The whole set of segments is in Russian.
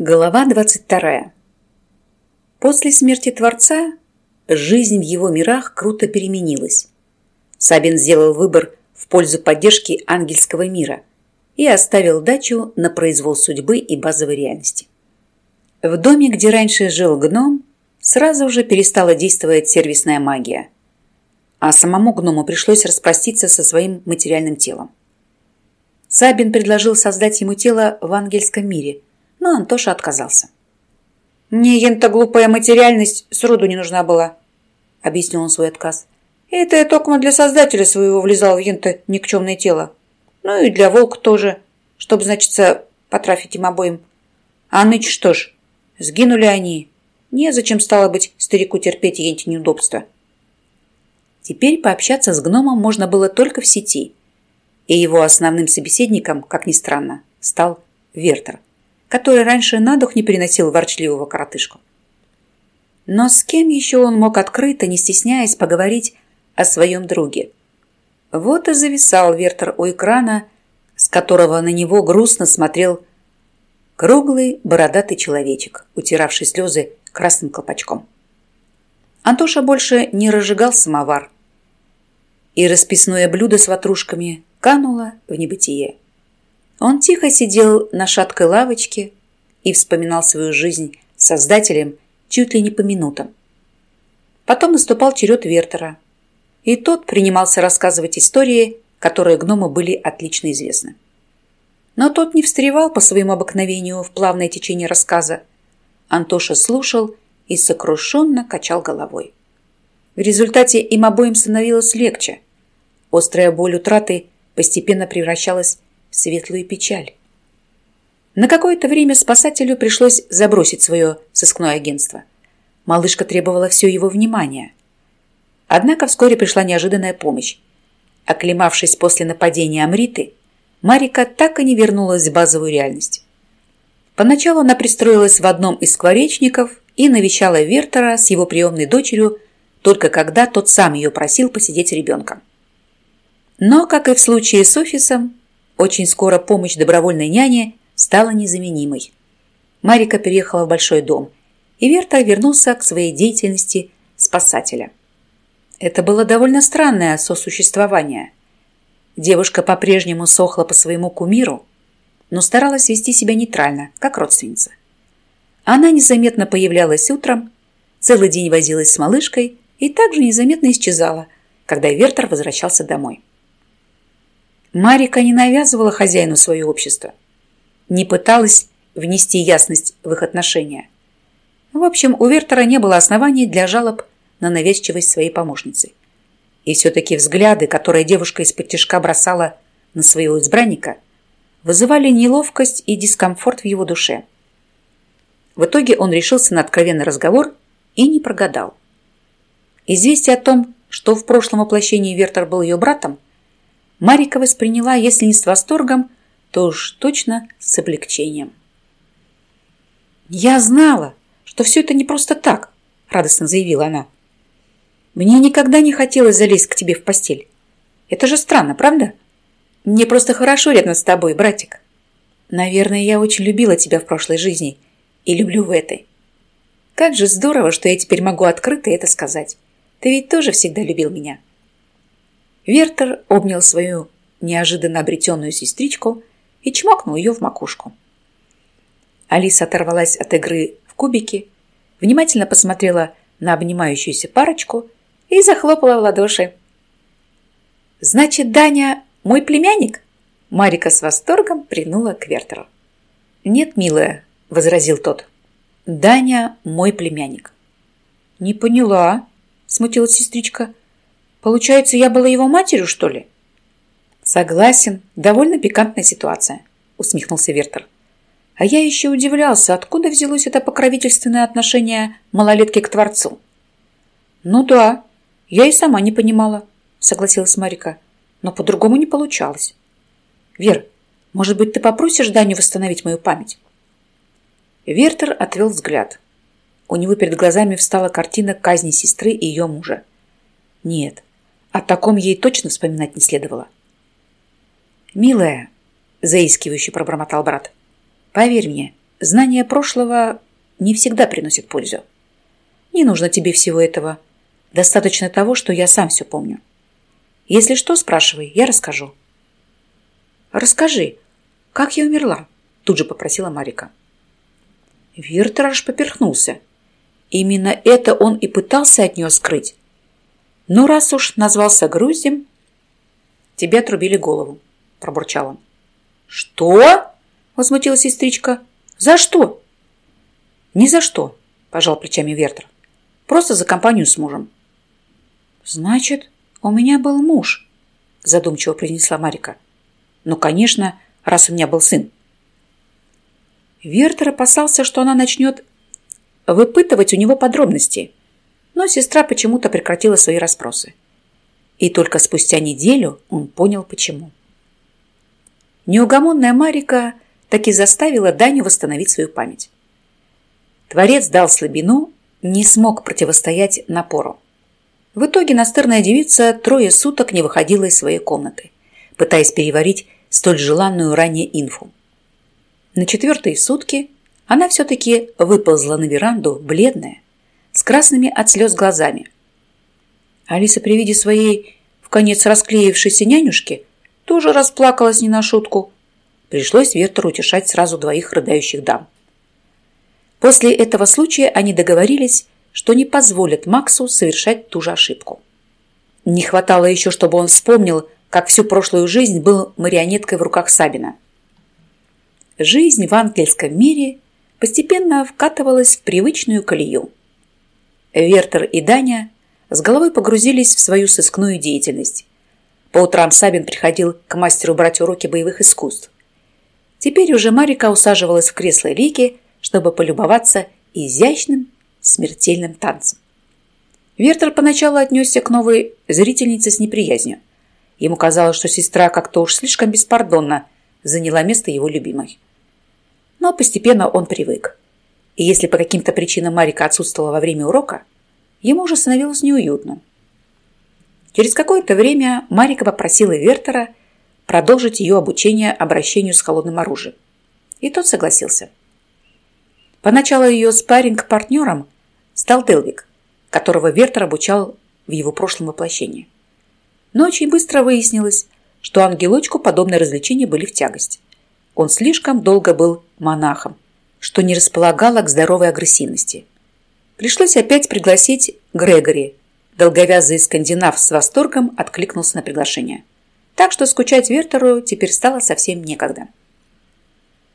Глава 22. После смерти Творца жизнь в его мирах круто переменилась. Сабин сделал выбор в пользу поддержки ангельского мира и оставил дачу на произвол судьбы и базовой реальности. В доме, где раньше жил гном, сразу же перестала действовать сервисная магия, а самому гному пришлось распроститься со своим материальным телом. Сабин предложил создать ему тело в ангельском мире – но Антоша отказался. «Мне ента глупая материальность сроду не нужна была», — объяснил он свой отказ. «Это я только для создателя своего влезал в ента никчемное тело. Ну и для волка тоже, чтобы, значится, потрафить им обоим. А нынче что ж, сгинули они. Незачем стало быть старику терпеть енти неудобства». Теперь пообщаться с гномом можно было только в сети, и его основным собеседником, как ни странно, стал Вертер который раньше на дух не переносил ворчливого коротышку. Но с кем еще он мог открыто, не стесняясь, поговорить о своем друге? Вот и зависал Вертер у экрана, с которого на него грустно смотрел круглый бородатый человечек, утиравший слезы красным колпачком. Антоша больше не разжигал самовар, и расписное блюдо с ватрушками кануло в небытие. Он тихо сидел на шаткой лавочке и вспоминал свою жизнь создателем чуть ли не по минутам. Потом наступал черед Вертера, и тот принимался рассказывать истории, которые гному были отлично известны. Но тот не встревал по своему обыкновению в плавное течение рассказа. Антоша слушал и сокрушенно качал головой. В результате им обоим становилось легче. Острая боль утраты постепенно превращалась светлую печаль. На какое-то время спасателю пришлось забросить свое сыскное агентство. Малышка требовала все его внимания. Однако вскоре пришла неожиданная помощь. Оклемавшись после нападения Амриты, Марика так и не вернулась в базовую реальность. Поначалу она пристроилась в одном из скворечников и навещала Вертера с его приемной дочерью, только когда тот сам ее просил посидеть ребенком. Но, как и в случае с офисом, очень скоро помощь добровольной няни стала незаменимой. Марика переехала в большой дом, и Верта вернулся к своей деятельности спасателя. Это было довольно странное сосуществование. Девушка по-прежнему сохла по своему кумиру, но старалась вести себя нейтрально, как родственница. Она незаметно появлялась утром, целый день возилась с малышкой и также незаметно исчезала, когда Вертер возвращался домой. Марика не навязывала хозяину свое общество, не пыталась внести ясность в их отношения. В общем, у Вертера не было оснований для жалоб на навязчивость своей помощницы. И все-таки взгляды, которые девушка из-под тяжка бросала на своего избранника, вызывали неловкость и дискомфорт в его душе. В итоге он решился на откровенный разговор и не прогадал. Известие о том, что в прошлом воплощении Вертер был ее братом, Марика восприняла, если не с восторгом, то уж точно с облегчением. «Я знала, что все это не просто так», — радостно заявила она. «Мне никогда не хотелось залезть к тебе в постель. Это же странно, правда? Мне просто хорошо рядом с тобой, братик. Наверное, я очень любила тебя в прошлой жизни и люблю в этой. Как же здорово, что я теперь могу открыто это сказать. Ты ведь тоже всегда любил меня». Вертер обнял свою неожиданно обретенную сестричку и чмокнул ее в макушку. Алиса оторвалась от игры в кубики, внимательно посмотрела на обнимающуюся парочку и захлопала в ладоши. «Значит, Даня мой племянник?» Марика с восторгом принула к Вертеру. «Нет, милая», — возразил тот. «Даня мой племянник». «Не поняла», — смутилась сестричка. Получается, я была его матерью, что ли? Согласен, довольно пикантная ситуация, усмехнулся Вертер. А я еще удивлялся, откуда взялось это покровительственное отношение малолетки к Творцу. Ну да, я и сама не понимала, согласилась Марика, но по-другому не получалось. Вер, может быть, ты попросишь Даню восстановить мою память? Вертер отвел взгляд. У него перед глазами встала картина казни сестры и ее мужа. Нет, о таком ей точно вспоминать не следовало. «Милая», — заискивающе пробормотал брат, — «поверь мне, знание прошлого не всегда приносит пользу. Не нужно тебе всего этого. Достаточно того, что я сам все помню. Если что, спрашивай, я расскажу. Расскажи, как я умерла? Тут же попросила Марика. Вертер аж поперхнулся. Именно это он и пытался от нее скрыть. Но раз уж назвался груздем, тебе отрубили голову, пробурчал он. Что? Возмутилась сестричка. За что? Ни за что, пожал плечами Вертер. Просто за компанию с мужем. Значит, у меня был муж, задумчиво произнесла Марика. Ну, конечно, раз у меня был сын. Вертер опасался, что она начнет выпытывать у него подробности, но сестра почему-то прекратила свои расспросы. И только спустя неделю он понял, почему. Неугомонная Марика таки заставила Даню восстановить свою память. Творец дал слабину, не смог противостоять напору. В итоге настырная девица трое суток не выходила из своей комнаты, пытаясь переварить столь желанную ранее инфу. На четвертые сутки она все-таки выползла на веранду, бледная, красными от слез глазами. Алиса при виде своей в конец расклеившейся нянюшки тоже расплакалась не на шутку. Пришлось Вертеру утешать сразу двоих рыдающих дам. После этого случая они договорились, что не позволят Максу совершать ту же ошибку. Не хватало еще, чтобы он вспомнил, как всю прошлую жизнь был марионеткой в руках Сабина. Жизнь в ангельском мире постепенно вкатывалась в привычную колею. Вертер и Даня с головой погрузились в свою сыскную деятельность. По утрам Сабин приходил к мастеру брать уроки боевых искусств. Теперь уже Марика усаживалась в кресло Лики, чтобы полюбоваться изящным смертельным танцем. Вертер поначалу отнесся к новой зрительнице с неприязнью. Ему казалось, что сестра как-то уж слишком беспардонно заняла место его любимой. Но постепенно он привык. И если по каким-то причинам Марика отсутствовала во время урока, ему уже становилось неуютно. Через какое-то время Марика попросила Вертера продолжить ее обучение обращению с холодным оружием. И тот согласился. Поначалу ее спарринг-партнером стал Делвик, которого Вертер обучал в его прошлом воплощении. Но очень быстро выяснилось, что ангелочку подобные развлечения были в тягость. Он слишком долго был монахом, что не располагало к здоровой агрессивности. Пришлось опять пригласить Грегори. Долговязый скандинав с восторгом откликнулся на приглашение. Так что скучать Вертеру теперь стало совсем некогда.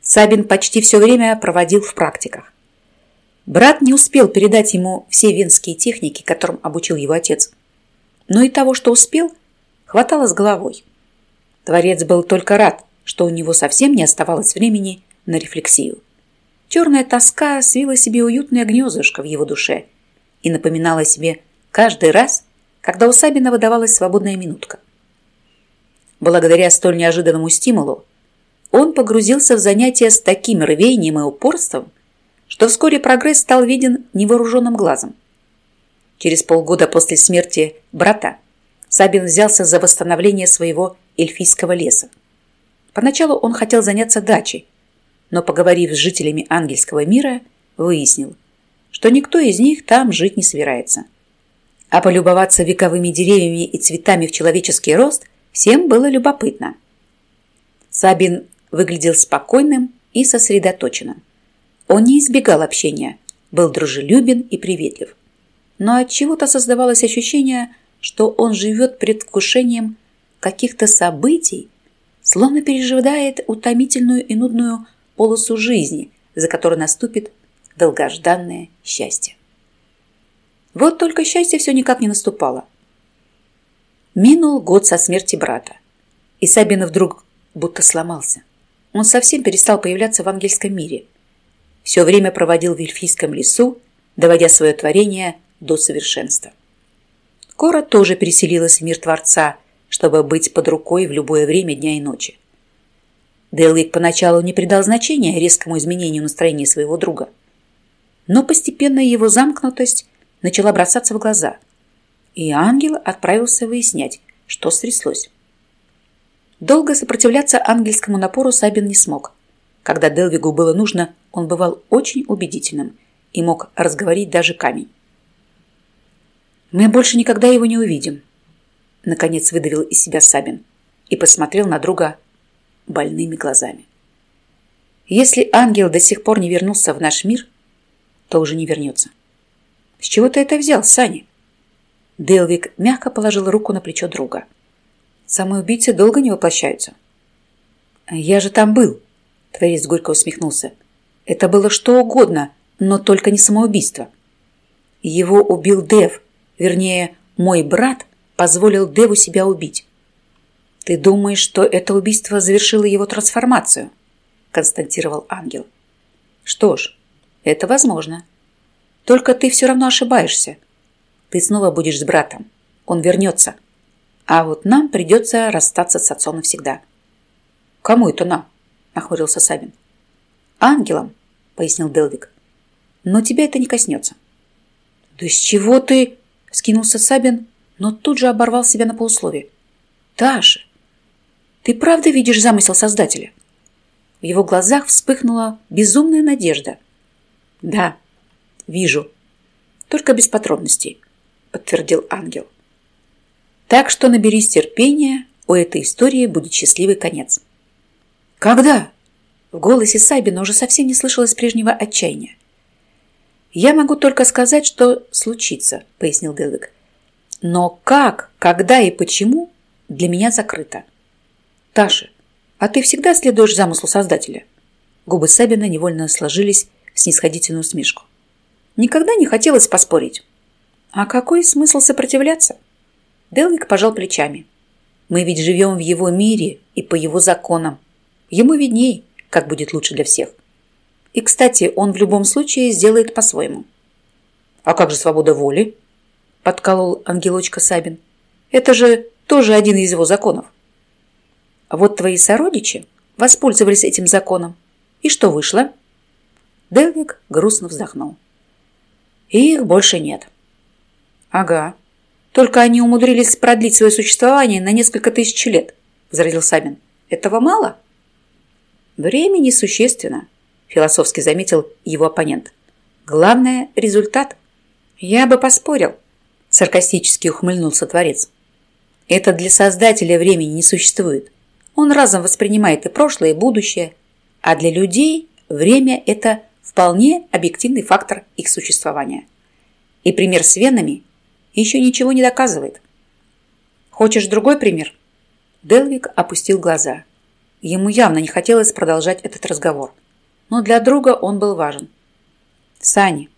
Сабин почти все время проводил в практиках. Брат не успел передать ему все венские техники, которым обучил его отец. Но и того, что успел, хватало с головой. Творец был только рад, что у него совсем не оставалось времени на рефлексию. Черная тоска свила себе уютное гнездышко в его душе и напоминала себе каждый раз, когда у Сабина выдавалась свободная минутка. Благодаря столь неожиданному стимулу он погрузился в занятия с таким рвением и упорством, что вскоре прогресс стал виден невооруженным глазом. Через полгода после смерти брата Сабин взялся за восстановление своего эльфийского леса. Поначалу он хотел заняться дачей, но, поговорив с жителями ангельского мира, выяснил, что никто из них там жить не собирается. А полюбоваться вековыми деревьями и цветами в человеческий рост всем было любопытно. Сабин выглядел спокойным и сосредоточенным. Он не избегал общения, был дружелюбен и приветлив. Но от чего то создавалось ощущение, что он живет предвкушением каких-то событий, словно переживает утомительную и нудную полосу жизни, за которой наступит долгожданное счастье. Вот только счастье все никак не наступало. Минул год со смерти брата, и Сабин вдруг будто сломался. Он совсем перестал появляться в ангельском мире. Все время проводил в эльфийском лесу, доводя свое творение до совершенства. Кора тоже переселилась в мир Творца, чтобы быть под рукой в любое время дня и ночи. Делвик поначалу не придал значения резкому изменению настроения своего друга. Но постепенно его замкнутость начала бросаться в глаза, и ангел отправился выяснять, что стряслось. Долго сопротивляться ангельскому напору Сабин не смог. Когда Делвигу было нужно, он бывал очень убедительным и мог разговорить даже камень. «Мы больше никогда его не увидим», — наконец выдавил из себя Сабин и посмотрел на друга больными глазами. «Если ангел до сих пор не вернулся в наш мир, то уже не вернется». «С чего ты это взял, Сани?» Делвик мягко положил руку на плечо друга. «Самые убийцы долго не воплощаются». «Я же там был», — Творец горько усмехнулся. «Это было что угодно, но только не самоубийство. Его убил Дев, вернее, мой брат позволил Деву себя убить. Ты думаешь, что это убийство завершило его трансформацию?» констатировал ангел. «Что ж, это возможно. Только ты все равно ошибаешься. Ты снова будешь с братом. Он вернется. А вот нам придется расстаться с отцом навсегда». «Кому это нам?» – нахмурился Сабин. «Ангелам», – пояснил Делвик. «Но тебя это не коснется». «Да с чего ты?» – скинулся Сабин, но тут же оборвал себя на полусловие. «Таша, ты правда видишь замысел Создателя?» В его глазах вспыхнула безумная надежда. «Да, вижу. Только без подробностей», – подтвердил ангел. «Так что наберись терпения, у этой истории будет счастливый конец». «Когда?» В голосе Сабина уже совсем не слышалось прежнего отчаяния. «Я могу только сказать, что случится», — пояснил Делвик. «Но как, когда и почему для меня закрыто». «Таша, а ты всегда следуешь замыслу Создателя?» Губы Сабина невольно сложились в снисходительную усмешку. «Никогда не хотелось поспорить». «А какой смысл сопротивляться?» Делвик пожал плечами. «Мы ведь живем в его мире и по его законам. Ему видней, как будет лучше для всех. И, кстати, он в любом случае сделает по-своему. «А как же свобода воли?» – подколол ангелочка Сабин. «Это же тоже один из его законов». Вот твои сородичи воспользовались этим законом. И что вышло?» Делвик грустно вздохнул. «Их больше нет». «Ага. Только они умудрились продлить свое существование на несколько тысяч лет», – возразил Сабин. «Этого мало?» Время несущественно, философски заметил его оппонент. Главное – результат. Я бы поспорил, саркастически ухмыльнулся Творец. Это для Создателя времени не существует. Он разом воспринимает и прошлое, и будущее. А для людей время – это вполне объективный фактор их существования. И пример с венами еще ничего не доказывает. Хочешь другой пример? Делвик опустил глаза – Ему явно не хотелось продолжать этот разговор. Но для друга он был важен. «Сани,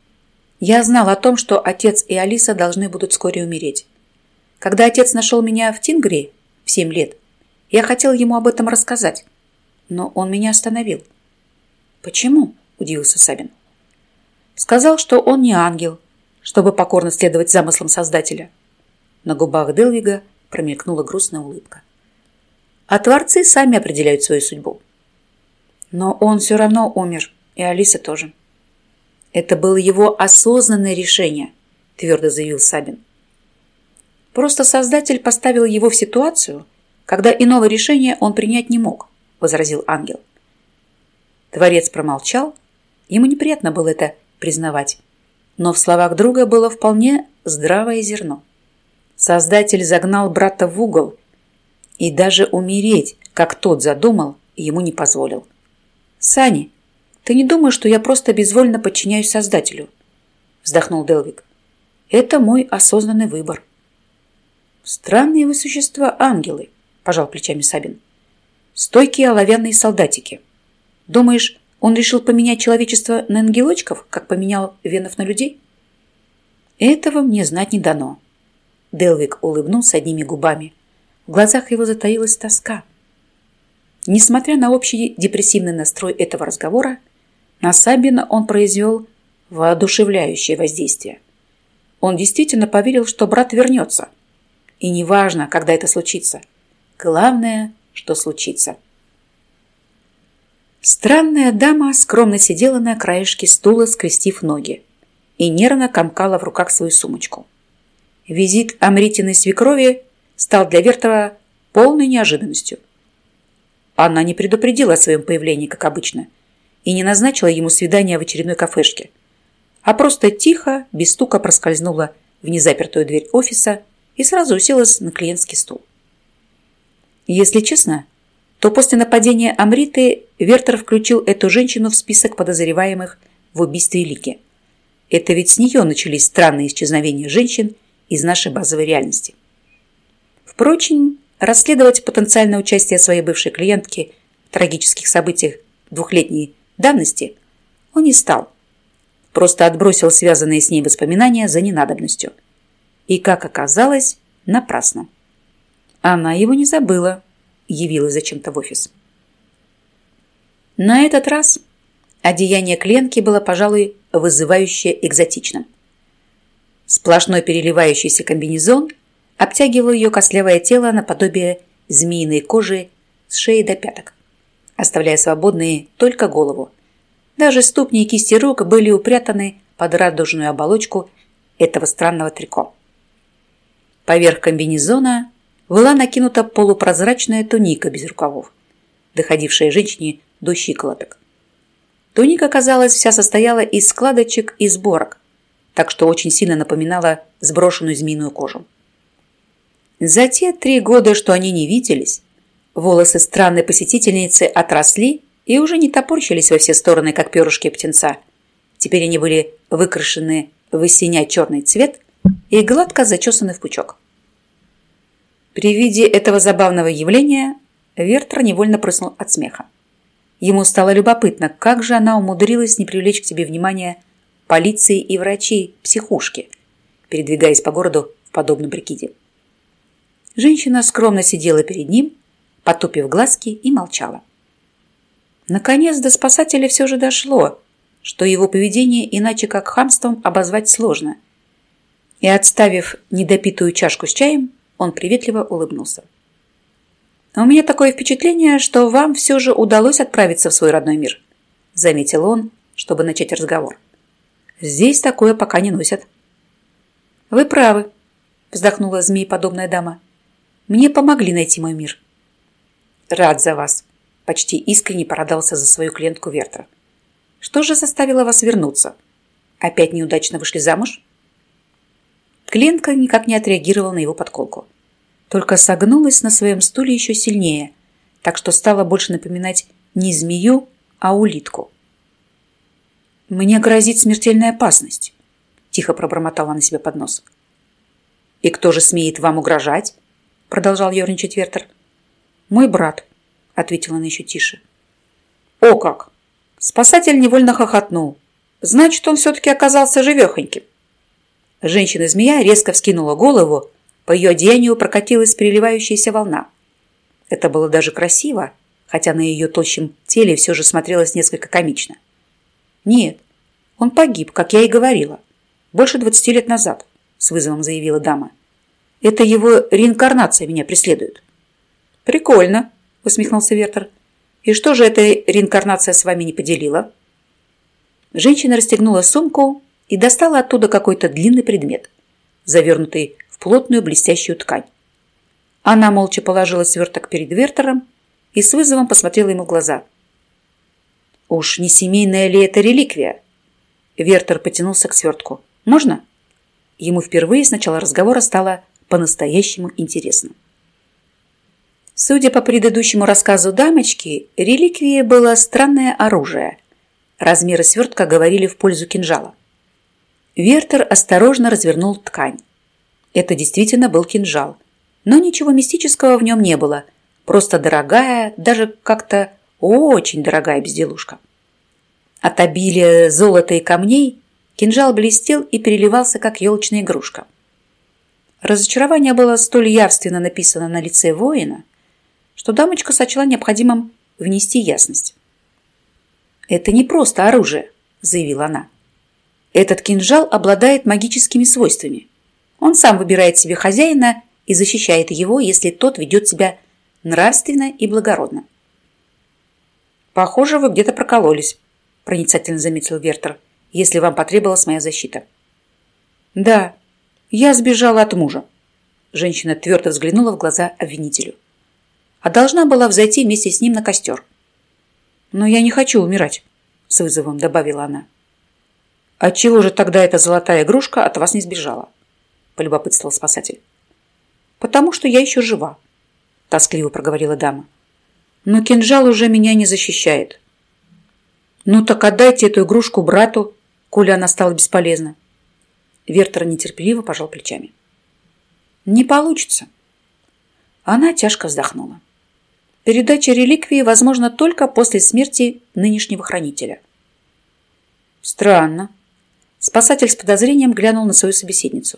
я знал о том, что отец и Алиса должны будут вскоре умереть. Когда отец нашел меня в Тингрии в семь лет, я хотел ему об этом рассказать, но он меня остановил. «Почему?» – удивился Сабин. Сказал, что он не ангел, чтобы покорно следовать замыслам Создателя. На губах Делвига промелькнула грустная улыбка а творцы сами определяют свою судьбу. Но он все равно умер, и Алиса тоже. Это было его осознанное решение, твердо заявил Сабин. Просто Создатель поставил его в ситуацию, когда иного решения он принять не мог, возразил ангел. Творец промолчал, ему неприятно было это признавать, но в словах друга было вполне здравое зерно. Создатель загнал брата в угол и даже умереть, как тот задумал, ему не позволил. «Сани, ты не думаешь, что я просто безвольно подчиняюсь Создателю?» вздохнул Делвик. «Это мой осознанный выбор». «Странные вы существа, ангелы», пожал плечами Сабин. «Стойкие оловянные солдатики. Думаешь, он решил поменять человечество на ангелочков, как поменял венов на людей?» «Этого мне знать не дано». Делвик улыбнулся одними губами – в глазах его затаилась тоска. Несмотря на общий депрессивный настрой этого разговора, на Сабина он произвел воодушевляющее воздействие. Он действительно поверил, что брат вернется. И неважно, когда это случится. Главное, что случится. Странная дама скромно сидела на краешке стула, скрестив ноги, и нервно комкала в руках свою сумочку. Визит Амритиной свекрови стал для Вертова полной неожиданностью. она не предупредила о своем появлении, как обычно, и не назначила ему свидание в очередной кафешке, а просто тихо, без стука проскользнула в незапертую дверь офиса и сразу уселась на клиентский стул. Если честно, то после нападения Амриты Вертер включил эту женщину в список подозреваемых в убийстве Лики. Это ведь с нее начались странные исчезновения женщин из нашей базовой реальности. Впрочем, расследовать потенциальное участие своей бывшей клиентки в трагических событиях двухлетней давности он не стал. Просто отбросил связанные с ней воспоминания за ненадобностью. И, как оказалось, напрасно. Она его не забыла, явилась зачем-то в офис. На этот раз одеяние клиентки было, пожалуй, вызывающе экзотичным. Сплошной переливающийся комбинезон обтягивал ее костлявое тело наподобие змеиной кожи с шеи до пяток, оставляя свободные только голову. Даже ступни и кисти рук были упрятаны под радужную оболочку этого странного трико. Поверх комбинезона была накинута полупрозрачная туника без рукавов, доходившая женщине до щиколоток. Туника, казалось, вся состояла из складочек и сборок, так что очень сильно напоминала сброшенную змеиную кожу. За те три года, что они не виделись, волосы странной посетительницы отросли и уже не топорщились во все стороны, как перышки птенца. Теперь они были выкрашены в синя-черный цвет и гладко зачесаны в пучок. При виде этого забавного явления Вертер невольно прыснул от смеха. Ему стало любопытно, как же она умудрилась не привлечь к себе внимания полиции и врачей психушки, передвигаясь по городу в подобном прикиде. Женщина скромно сидела перед ним, потупив глазки и молчала. Наконец до спасателя все же дошло, что его поведение иначе как хамством обозвать сложно. И отставив недопитую чашку с чаем, он приветливо улыбнулся. «У меня такое впечатление, что вам все же удалось отправиться в свой родной мир», заметил он, чтобы начать разговор. «Здесь такое пока не носят». «Вы правы», вздохнула змееподобная дама. «Мне помогли найти мой мир». «Рад за вас», почти искренне порадовался за свою клиентку Вертер. «Что же заставило вас вернуться? Опять неудачно вышли замуж?» Клиентка никак не отреагировала на его подколку. Только согнулась на своем стуле еще сильнее, так что стала больше напоминать не змею, а улитку. «Мне грозит смертельная опасность», – тихо пробормотала на себя под нос. «И кто же смеет вам угрожать?» – продолжал ерничать Вертер. «Мой брат», – ответила она еще тише. «О как!» Спасатель невольно хохотнул. «Значит, он все-таки оказался живехоньким». Женщина-змея резко вскинула голову, по ее одеянию прокатилась переливающаяся волна. Это было даже красиво, хотя на ее тощем теле все же смотрелось несколько комично. «Нет, он погиб, как я и говорила, больше двадцати лет назад», с вызовом заявила дама. «Это его реинкарнация меня преследует». «Прикольно», усмехнулся Вертер. «И что же эта реинкарнация с вами не поделила?» Женщина расстегнула сумку и достала оттуда какой-то длинный предмет, завернутый в плотную блестящую ткань. Она молча положила сверток перед Вертером и с вызовом посмотрела ему в глаза. «Уж не семейная ли это реликвия?» Вертер потянулся к свертку. «Можно?» Ему впервые с начала разговора стало по-настоящему интересно. Судя по предыдущему рассказу дамочки, реликвией было странное оружие. Размеры свертка говорили в пользу кинжала. Вертер осторожно развернул ткань. Это действительно был кинжал. Но ничего мистического в нем не было. Просто дорогая, даже как-то очень дорогая безделушка. От обилия золота и камней кинжал блестел и переливался, как елочная игрушка. Разочарование было столь явственно написано на лице воина, что дамочка сочла необходимым внести ясность. «Это не просто оружие», – заявила она. Этот кинжал обладает магическими свойствами. Он сам выбирает себе хозяина и защищает его, если тот ведет себя нравственно и благородно. «Похоже, вы где-то прокололись», – проницательно заметил Вертер, «если вам потребовалась моя защита». «Да, я сбежала от мужа», – женщина твердо взглянула в глаза обвинителю. а должна была взойти вместе с ним на костер. «Но я не хочу умирать», — с вызовом добавила она. «Отчего же тогда эта золотая игрушка от вас не сбежала?» — полюбопытствовал спасатель. «Потому что я еще жива», — тоскливо проговорила дама. «Но кинжал уже меня не защищает». «Ну так отдайте эту игрушку брату, коли она стала бесполезна». Вертер нетерпеливо пожал плечами. «Не получится». Она тяжко вздохнула. Передача реликвии возможна только после смерти нынешнего хранителя. Странно. Спасатель с подозрением глянул на свою собеседницу.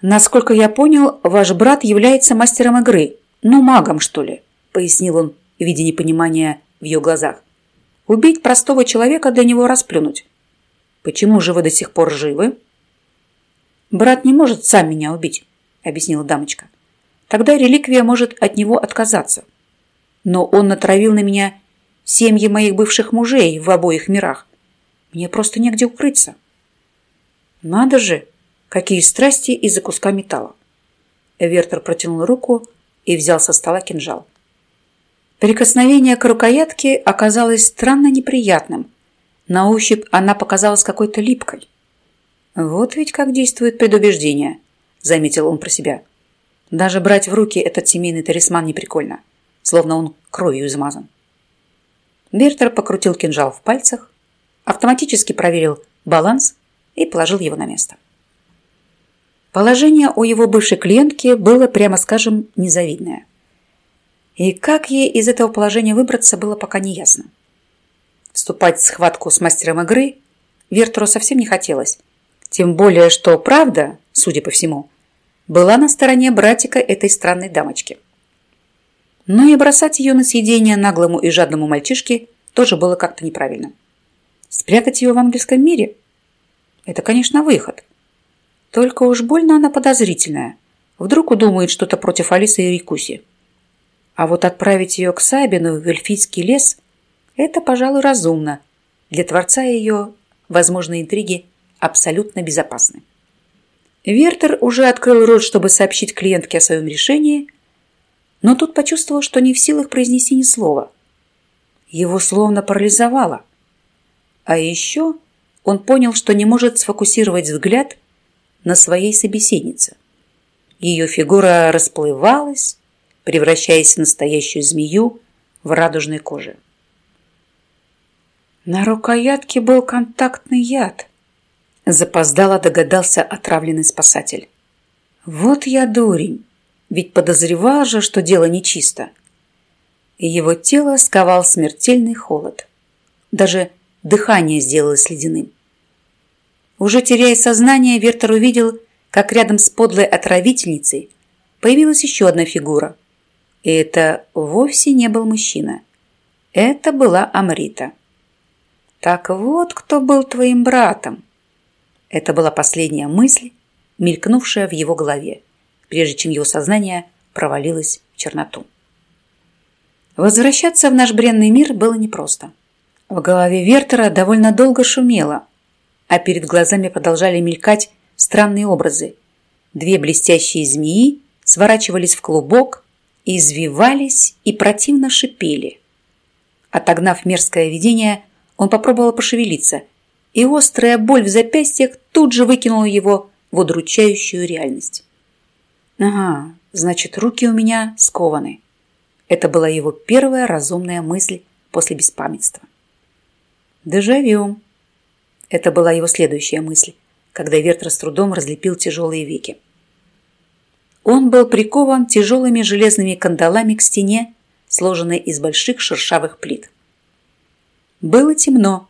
Насколько я понял, ваш брат является мастером игры. Ну, магом, что ли, пояснил он, видя непонимание в ее глазах. Убить простого человека для него расплюнуть. Почему же вы до сих пор живы? Брат не может сам меня убить, объяснила дамочка. Тогда реликвия может от него отказаться. Но он натравил на меня семьи моих бывших мужей в обоих мирах. Мне просто негде укрыться. Надо же, Какие страсти из-за куска металла. Вертер протянул руку и взял со стола кинжал. Прикосновение к рукоятке оказалось странно неприятным. На ощупь она показалась какой-то липкой. «Вот ведь как действует предубеждение», — заметил он про себя. «Даже брать в руки этот семейный талисман не прикольно, словно он кровью измазан». Бертер покрутил кинжал в пальцах, автоматически проверил баланс и положил его на место. Положение у его бывшей клиентки было, прямо скажем, незавидное. И как ей из этого положения выбраться, было пока не ясно. Вступать в схватку с мастером игры Вертеру совсем не хотелось. Тем более, что правда, судя по всему, была на стороне братика этой странной дамочки. Но и бросать ее на съедение наглому и жадному мальчишке тоже было как-то неправильно. Спрятать ее в ангельском мире – это, конечно, выход. Только уж больно она подозрительная. Вдруг удумает что-то против Алисы и Рикуси. А вот отправить ее к Сабину в эльфийский лес – это, пожалуй, разумно. Для Творца ее возможные интриги абсолютно безопасны. Вертер уже открыл рот, чтобы сообщить клиентке о своем решении, но тут почувствовал, что не в силах произнести ни слова. Его словно парализовало. А еще он понял, что не может сфокусировать взгляд – на своей собеседнице. Ее фигура расплывалась, превращаясь в настоящую змею в радужной коже. На рукоятке был контактный яд. Запоздало догадался отравленный спасатель. Вот я дурень, ведь подозревал же, что дело нечисто. Его тело сковал смертельный холод. Даже дыхание сделалось ледяным. Уже теряя сознание, Вертер увидел, как рядом с подлой отравительницей появилась еще одна фигура. И это вовсе не был мужчина. Это была Амрита. «Так вот, кто был твоим братом!» Это была последняя мысль, мелькнувшая в его голове, прежде чем его сознание провалилось в черноту. Возвращаться в наш бренный мир было непросто. В голове Вертера довольно долго шумело, а перед глазами продолжали мелькать странные образы. Две блестящие змеи сворачивались в клубок, извивались и противно шипели. Отогнав мерзкое видение, он попробовал пошевелиться, и острая боль в запястьях тут же выкинула его в удручающую реальность. «Ага, значит, руки у меня скованы». Это была его первая разумная мысль после беспамятства. «Дежавю», это была его следующая мысль, когда Вертер с трудом разлепил тяжелые веки. Он был прикован тяжелыми железными кандалами к стене, сложенной из больших шершавых плит. Было темно,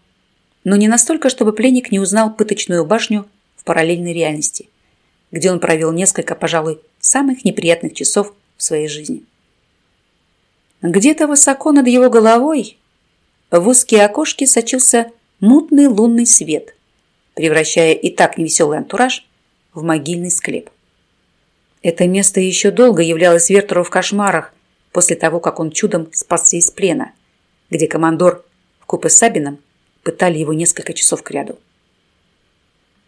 но не настолько, чтобы пленник не узнал пыточную башню в параллельной реальности, где он провел несколько, пожалуй, самых неприятных часов в своей жизни. Где-то высоко над его головой в узкие окошки сочился мутный лунный свет, превращая и так невеселый антураж в могильный склеп. Это место еще долго являлось Вертеру в кошмарах после того, как он чудом спасся из плена, где командор в купе с Сабином пытали его несколько часов кряду.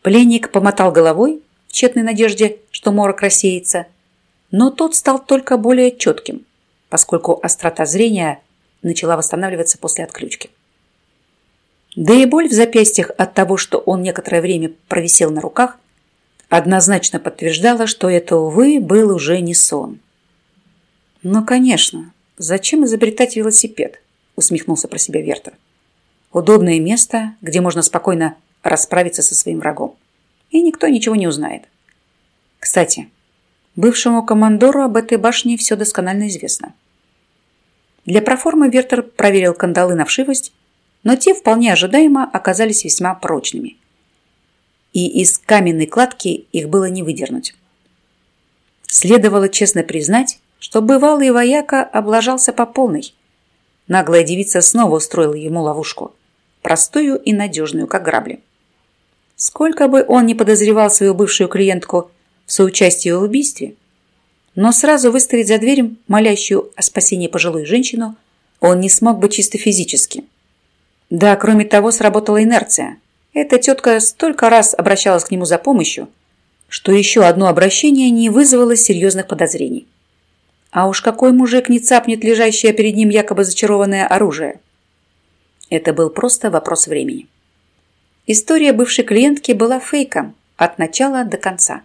Пленник помотал головой в тщетной надежде, что морок рассеется, но тот стал только более четким. поскольку острота зрения начала восстанавливаться после отключки. Да и боль в запястьях от того, что он некоторое время провисел на руках, однозначно подтверждала, что это, увы, был уже не сон. «Ну, конечно, зачем изобретать велосипед?» – усмехнулся про себя Вертер. «Удобное место, где можно спокойно расправиться со своим врагом. И никто ничего не узнает. Кстати, бывшему командору об этой башне все досконально известно. Для проформы Вертер проверил кандалы на вшивость но те вполне ожидаемо оказались весьма прочными. И из каменной кладки их было не выдернуть. Следовало честно признать, что бывалый вояка облажался по полной. Наглая девица снова устроила ему ловушку, простую и надежную, как грабли. Сколько бы он ни подозревал свою бывшую клиентку в соучастии в убийстве, но сразу выставить за дверь молящую о спасении пожилую женщину он не смог бы чисто физически – да, кроме того, сработала инерция. Эта тетка столько раз обращалась к нему за помощью, что еще одно обращение не вызвало серьезных подозрений. А уж какой мужик не цапнет лежащее перед ним якобы зачарованное оружие? Это был просто вопрос времени. История бывшей клиентки была фейком от начала до конца.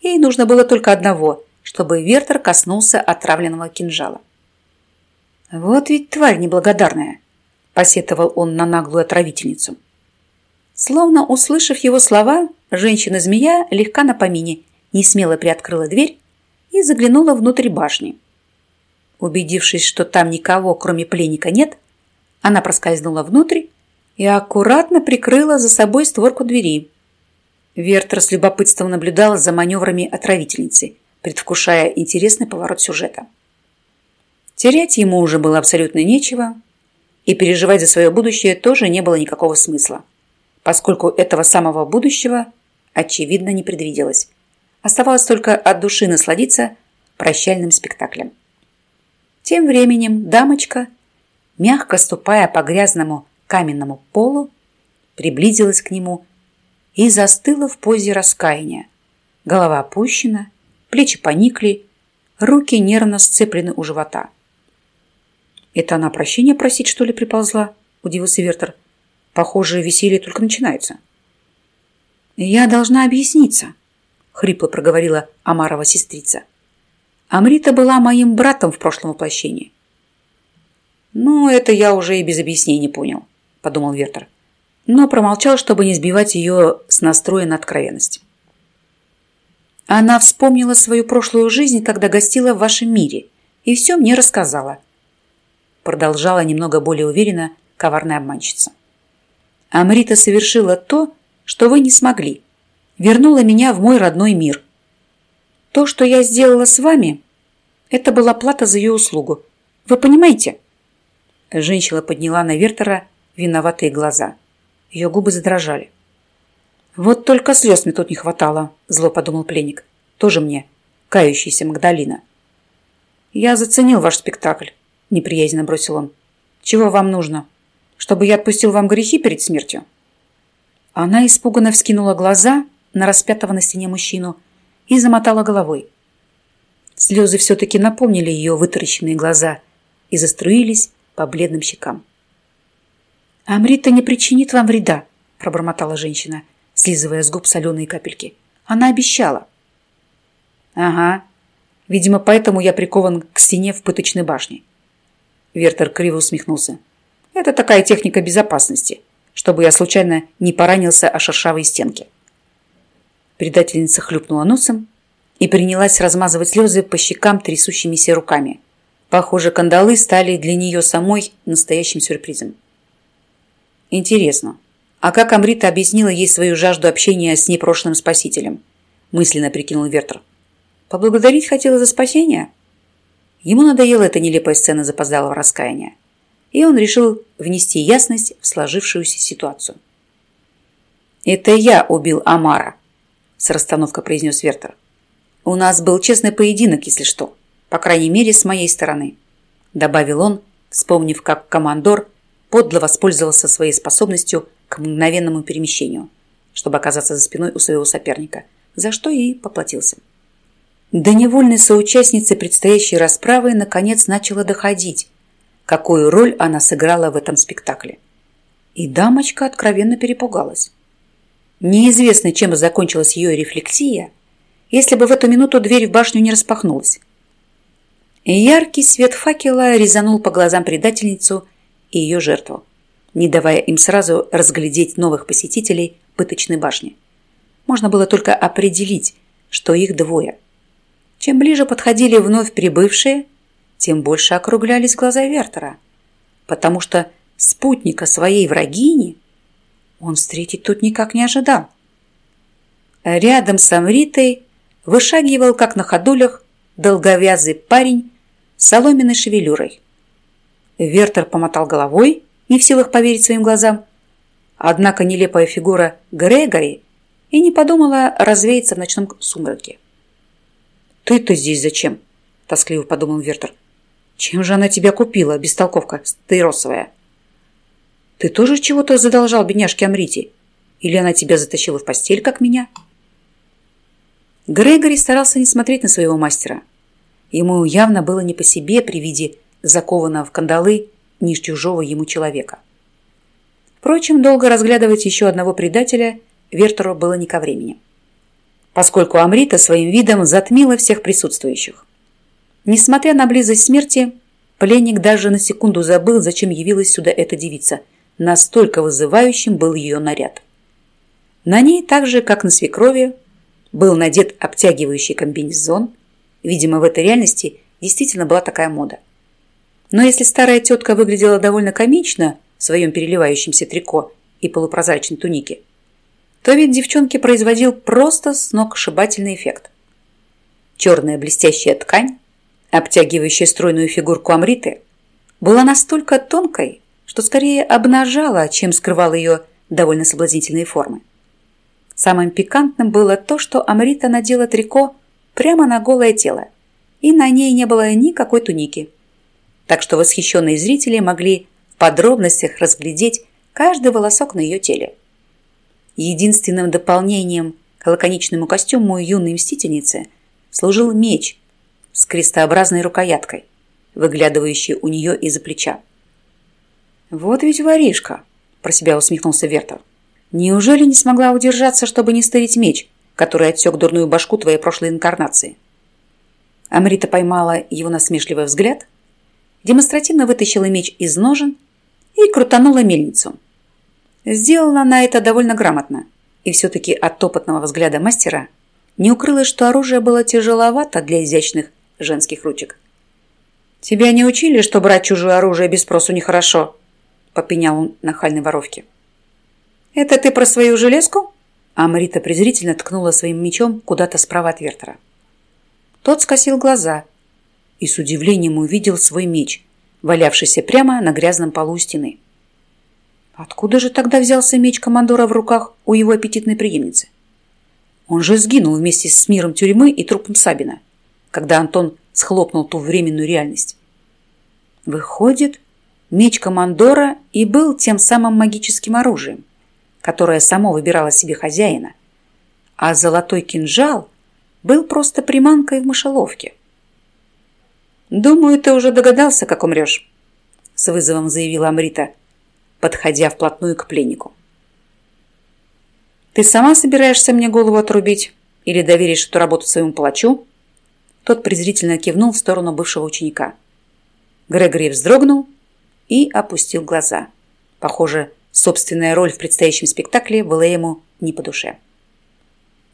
Ей нужно было только одного, чтобы Вертер коснулся отравленного кинжала. Вот ведь тварь неблагодарная посетовал он на наглую отравительницу. Словно услышав его слова, женщина-змея легка на помине, не смело приоткрыла дверь и заглянула внутрь башни. Убедившись, что там никого, кроме пленника, нет, она проскользнула внутрь и аккуратно прикрыла за собой створку двери. Вертер с любопытством наблюдала за маневрами отравительницы, предвкушая интересный поворот сюжета. Терять ему уже было абсолютно нечего, и переживать за свое будущее тоже не было никакого смысла, поскольку этого самого будущего, очевидно, не предвиделось. Оставалось только от души насладиться прощальным спектаклем. Тем временем дамочка, мягко ступая по грязному каменному полу, приблизилась к нему и застыла в позе раскаяния. Голова опущена, плечи поникли, руки нервно сцеплены у живота – «Это она прощения просить, что ли, приползла?» – удивился Вертер. «Похоже, веселье только начинается». «Я должна объясниться», – хрипло проговорила Амарова сестрица. «Амрита была моим братом в прошлом воплощении». «Ну, это я уже и без объяснений понял», – подумал Вертер. Но промолчал, чтобы не сбивать ее с настроя на откровенность. Она вспомнила свою прошлую жизнь, когда гостила в вашем мире, и все мне рассказала продолжала немного более уверенно коварная обманщица. Амрита совершила то, что вы не смогли. Вернула меня в мой родной мир. То, что я сделала с вами, это была плата за ее услугу. Вы понимаете? Женщина подняла на Вертера виноватые глаза. Ее губы задрожали. «Вот только слез мне тут не хватало», – зло подумал пленник. «Тоже мне, кающийся Магдалина». «Я заценил ваш спектакль. – неприязненно бросил он. «Чего вам нужно? Чтобы я отпустил вам грехи перед смертью?» Она испуганно вскинула глаза на распятого на стене мужчину и замотала головой. Слезы все-таки напомнили ее вытаращенные глаза и заструились по бледным щекам. «Амрита не причинит вам вреда», – пробормотала женщина, слизывая с губ соленые капельки. «Она обещала». «Ага. Видимо, поэтому я прикован к стене в пыточной башне. Вертер криво усмехнулся. Это такая техника безопасности, чтобы я случайно не поранился о шершавые стенки. Предательница хлюпнула носом и принялась размазывать слезы по щекам трясущимися руками. Похоже, кандалы стали для нее самой настоящим сюрпризом. Интересно, а как Амрита объяснила ей свою жажду общения с непрошлым спасителем? Мысленно прикинул Вертер. Поблагодарить хотела за спасение? Ему надоела эта нелепая сцена запоздалого раскаяния, и он решил внести ясность в сложившуюся ситуацию. «Это я убил Амара», – с расстановкой произнес Вертер. «У нас был честный поединок, если что, по крайней мере, с моей стороны», – добавил он, вспомнив, как командор подло воспользовался своей способностью к мгновенному перемещению, чтобы оказаться за спиной у своего соперника, за что и поплатился. До невольной соучастницы предстоящей расправы наконец начала доходить, какую роль она сыграла в этом спектакле. И дамочка откровенно перепугалась. Неизвестно, чем закончилась ее рефлексия, если бы в эту минуту дверь в башню не распахнулась. Яркий свет факела резанул по глазам предательницу и ее жертву, не давая им сразу разглядеть новых посетителей пыточной башни. Можно было только определить, что их двое. Чем ближе подходили вновь прибывшие, тем больше округлялись глаза Вертера, потому что спутника своей врагини он встретить тут никак не ожидал. Рядом с Амритой вышагивал, как на ходулях, долговязый парень соломенной шевелюрой. Вертер помотал головой, не в силах поверить своим глазам. Однако нелепая фигура Грегори и не подумала развеяться в ночном сумраке. «Ты-то здесь зачем?» – тоскливо подумал Вертер. «Чем же она тебя купила, бестолковка стыросовая?» «Ты тоже чего-то задолжал бедняжке Амрите? Или она тебя затащила в постель, как меня?» Грегори старался не смотреть на своего мастера – Ему явно было не по себе при виде закованного в кандалы ниж чужого ему человека. Впрочем, долго разглядывать еще одного предателя Вертеру было не ко времени, поскольку Амрита своим видом затмила всех присутствующих. Несмотря на близость смерти, пленник даже на секунду забыл, зачем явилась сюда эта девица. Настолько вызывающим был ее наряд. На ней, так же, как на свекрови, был надет обтягивающий комбинезон – Видимо, в этой реальности действительно была такая мода. Но если старая тетка выглядела довольно комично в своем переливающемся трико и полупрозрачной тунике, то вид девчонки производил просто сногсшибательный эффект. Черная блестящая ткань, обтягивающая стройную фигурку Амриты, была настолько тонкой, что скорее обнажала, чем скрывала ее довольно соблазнительные формы. Самым пикантным было то, что Амрита надела трико прямо на голое тело, и на ней не было никакой туники. Так что восхищенные зрители могли в подробностях разглядеть каждый волосок на ее теле. Единственным дополнением к лаконичному костюму юной мстительницы служил меч с крестообразной рукояткой, выглядывающий у нее из-за плеча. «Вот ведь воришка!» – про себя усмехнулся Вертер. «Неужели не смогла удержаться, чтобы не стырить меч, который отсек дурную башку твоей прошлой инкарнации. Амрита поймала его насмешливый взгляд, демонстративно вытащила меч из ножен и крутанула мельницу. Сделала она это довольно грамотно, и все-таки от опытного взгляда мастера не укрылось, что оружие было тяжеловато для изящных женских ручек. «Тебя не учили, что брать чужое оружие без спросу нехорошо?» – попенял он нахальной воровке. «Это ты про свою железку?» а Марита презрительно ткнула своим мечом куда-то справа от Вертера. Тот скосил глаза и с удивлением увидел свой меч, валявшийся прямо на грязном полу стены. Откуда же тогда взялся меч командора в руках у его аппетитной преемницы? Он же сгинул вместе с миром тюрьмы и трупом Сабина, когда Антон схлопнул ту временную реальность. Выходит, меч командора и был тем самым магическим оружием, которое само выбирало себе хозяина, а золотой кинжал был просто приманкой в мышеловке. «Думаю, ты уже догадался, как умрешь», — с вызовом заявила Амрита, подходя вплотную к пленнику. «Ты сама собираешься мне голову отрубить или доверишь эту работу своему палачу?» Тот презрительно кивнул в сторону бывшего ученика. Грегори вздрогнул и опустил глаза. Похоже, Собственная роль в предстоящем спектакле была ему не по душе.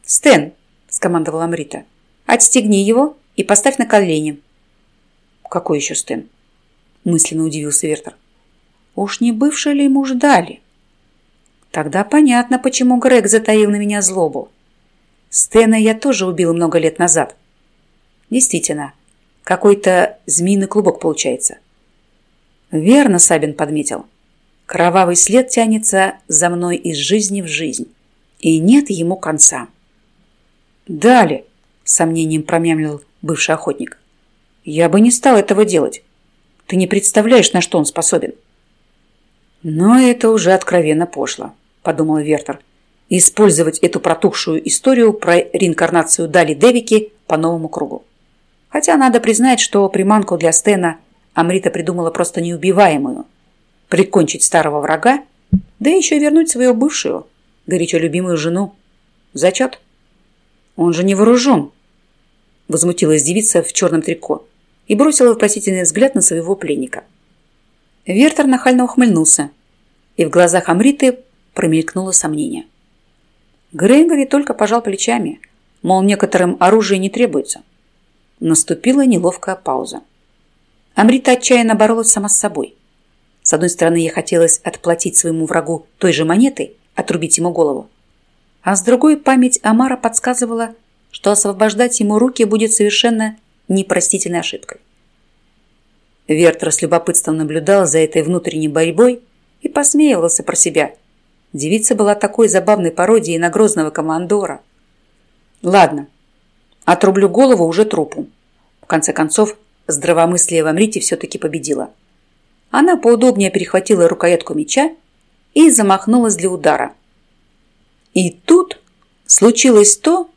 «Стэн!» – скомандовала Амрита. «Отстегни его и поставь на колени». «Какой еще Стэн?» – мысленно удивился Вертер. «Уж не бывший ли ему ждали?» «Тогда понятно, почему Грег затаил на меня злобу. Стэна я тоже убил много лет назад. Действительно, какой-то змеиный клубок получается». «Верно», – Сабин подметил. Кровавый след тянется за мной из жизни в жизнь, и нет ему конца. «Дали!» – сомнением промямлил бывший охотник. «Я бы не стал этого делать. Ты не представляешь, на что он способен». «Но это уже откровенно пошло», – подумал Вертер. «Использовать эту протухшую историю про реинкарнацию Дали Девики по новому кругу. Хотя надо признать, что приманку для Стена Амрита придумала просто неубиваемую. Прикончить старого врага, да еще вернуть свою бывшую, горячо любимую жену. Зачет. Он же не вооружен. Возмутилась девица в черном трико и бросила вопросительный взгляд на своего пленника. Вертер нахально ухмыльнулся, и в глазах Амриты промелькнуло сомнение. Грегори только пожал плечами, мол, некоторым оружие не требуется. Наступила неловкая пауза. Амрита отчаянно боролась сама с собой. С одной стороны, ей хотелось отплатить своему врагу той же монетой, отрубить ему голову. А с другой, память Амара подсказывала, что освобождать ему руки будет совершенно непростительной ошибкой. Вертер с любопытством наблюдал за этой внутренней борьбой и посмеивался про себя. Девица была такой забавной пародией на грозного командора. Ладно, отрублю голову уже трупу. В конце концов, здравомыслие в Амрите все-таки победило. Она поудобнее перехватила рукоятку меча и замахнулась для удара. И тут случилось то,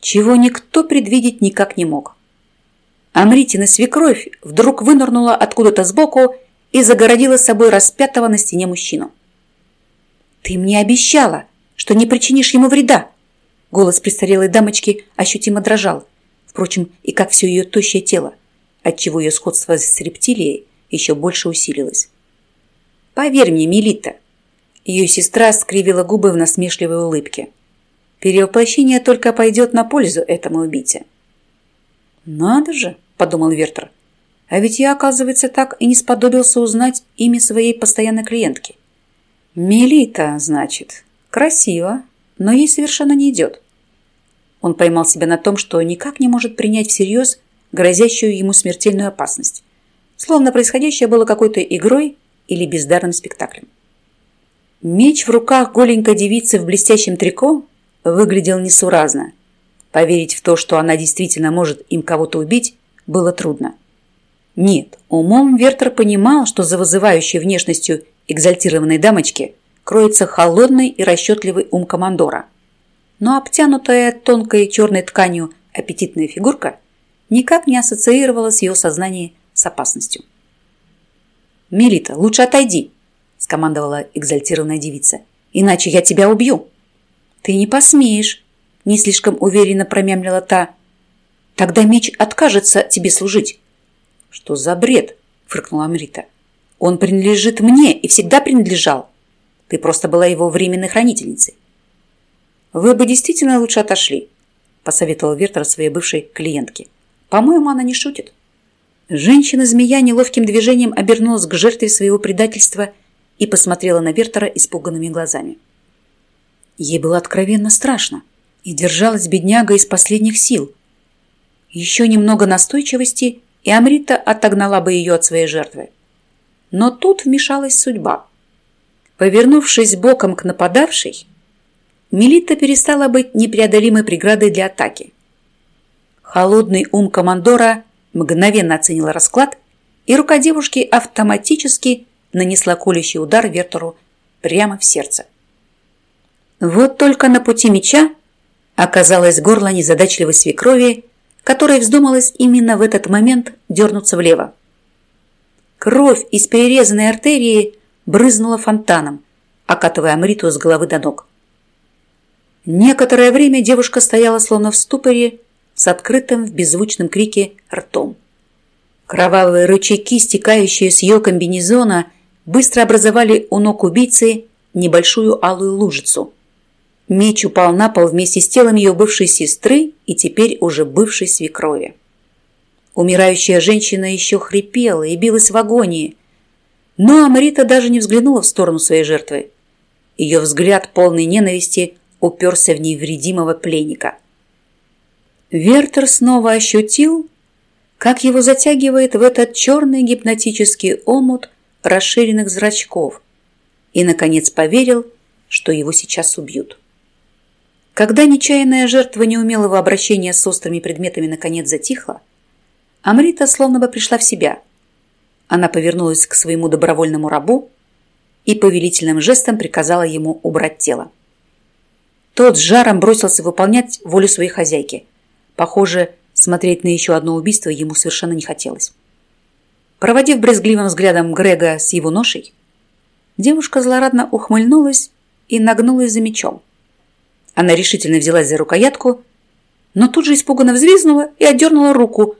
чего никто предвидеть никак не мог. Амритина свекровь вдруг вынырнула откуда-то сбоку и загородила собой распятого на стене мужчину. «Ты мне обещала, что не причинишь ему вреда!» Голос престарелой дамочки ощутимо дрожал, впрочем, и как все ее тощее тело, отчего ее сходство с рептилией еще больше усилилось. «Поверь мне, Мелита!» Ее сестра скривила губы в насмешливой улыбке. «Перевоплощение только пойдет на пользу этому убийце». «Надо же!» – подумал Вертер. «А ведь я, оказывается, так и не сподобился узнать имя своей постоянной клиентки». «Мелита, значит. Красиво, но ей совершенно не идет». Он поймал себя на том, что никак не может принять всерьез грозящую ему смертельную опасность, словно происходящее было какой-то игрой или бездарным спектаклем. Меч в руках голенькой девицы в блестящем трико выглядел несуразно. Поверить в то, что она действительно может им кого-то убить, было трудно. Нет, умом Вертер понимал, что за вызывающей внешностью экзальтированной дамочки кроется холодный и расчетливый ум командора. Но обтянутая тонкой черной тканью аппетитная фигурка никак не ассоциировалась в его сознании с опасностью. «Мелита, лучше отойди!» – скомандовала экзальтированная девица. «Иначе я тебя убью!» «Ты не посмеешь!» – не слишком уверенно промямлила та – Тогда меч откажется тебе служить. Что за бред? Фыркнула Амрита. Он принадлежит мне и всегда принадлежал. Ты просто была его временной хранительницей. Вы бы действительно лучше отошли, посоветовал Вертер своей бывшей клиентке. По-моему, она не шутит. Женщина-змея неловким движением обернулась к жертве своего предательства и посмотрела на Вертера испуганными глазами. Ей было откровенно страшно, и держалась бедняга из последних сил – еще немного настойчивости, и Амрита отогнала бы ее от своей жертвы. Но тут вмешалась судьба. Повернувшись боком к нападавшей, Мелита перестала быть непреодолимой преградой для атаки. Холодный ум командора мгновенно оценил расклад, и рука девушки автоматически нанесла колющий удар Вертеру прямо в сердце. Вот только на пути меча оказалось горло незадачливой свекрови, которой вздумалось именно в этот момент дернуться влево. Кровь из перерезанной артерии брызнула фонтаном, окатывая Амриту с головы до ног. Некоторое время девушка стояла словно в ступоре с открытым в беззвучном крике ртом. Кровавые рычаги, стекающие с ее комбинезона, быстро образовали у ног убийцы небольшую алую лужицу – Меч упал на пол вместе с телом ее бывшей сестры и теперь уже бывшей свекрови. Умирающая женщина еще хрипела и билась в агонии, но Амрита даже не взглянула в сторону своей жертвы. Ее взгляд, полный ненависти, уперся в невредимого пленника. Вертер снова ощутил, как его затягивает в этот черный гипнотический омут расширенных зрачков и, наконец, поверил, что его сейчас убьют. Когда нечаянная жертва неумелого обращения с острыми предметами наконец затихла, Амрита словно бы пришла в себя. Она повернулась к своему добровольному рабу и повелительным жестом приказала ему убрать тело. Тот с жаром бросился выполнять волю своей хозяйки. Похоже, Смотреть на еще одно убийство ему совершенно не хотелось. Проводив брезгливым взглядом Грега с его ношей, девушка злорадно ухмыльнулась и нагнулась за мечом. Она решительно взялась за рукоятку, но тут же испуганно взвизгнула и отдернула руку.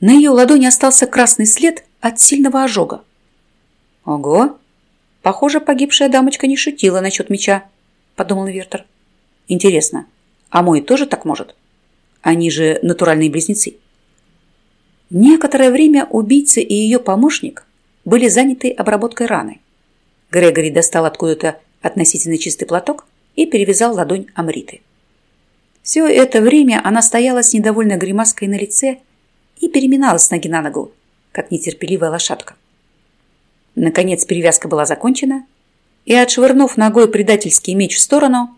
На ее ладони остался красный след от сильного ожога. «Ого! Похоже, погибшая дамочка не шутила насчет меча», – подумал Вертер. «Интересно, а мой тоже так может? Они же натуральные близнецы». Некоторое время убийца и ее помощник были заняты обработкой раны. Грегори достал откуда-то относительно чистый платок и перевязал ладонь Амриты. Все это время она стояла с недовольной гримаской на лице и переминалась с ноги на ногу, как нетерпеливая лошадка. Наконец перевязка была закончена, и, отшвырнув ногой предательский меч в сторону,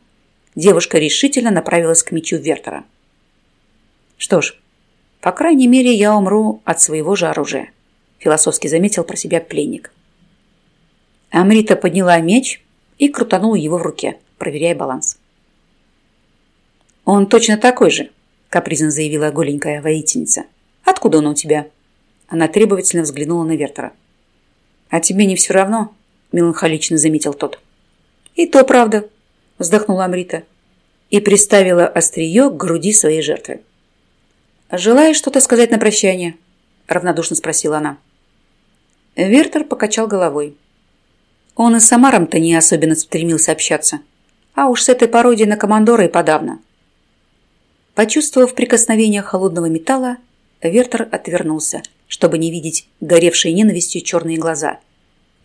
девушка решительно направилась к мечу Вертера. «Что ж, по крайней мере, я умру от своего же оружия», философски заметил про себя пленник. Амрита подняла меч и крутанула его в руке, проверяя баланс. «Он точно такой же», капризно заявила голенькая воительница. «Откуда он у тебя?» Она требовательно взглянула на Вертера. «А тебе не все равно?» – меланхолично заметил тот. «И то правда», – вздохнула Амрита и приставила острие к груди своей жертвы. «Желаешь что-то сказать на прощание?» – равнодушно спросила она. Вертер покачал головой. Он и с Самаром-то не особенно стремился общаться, а уж с этой пародией на командора и подавно. Почувствовав прикосновение холодного металла, Вертер отвернулся, чтобы не видеть горевшие ненавистью черные глаза.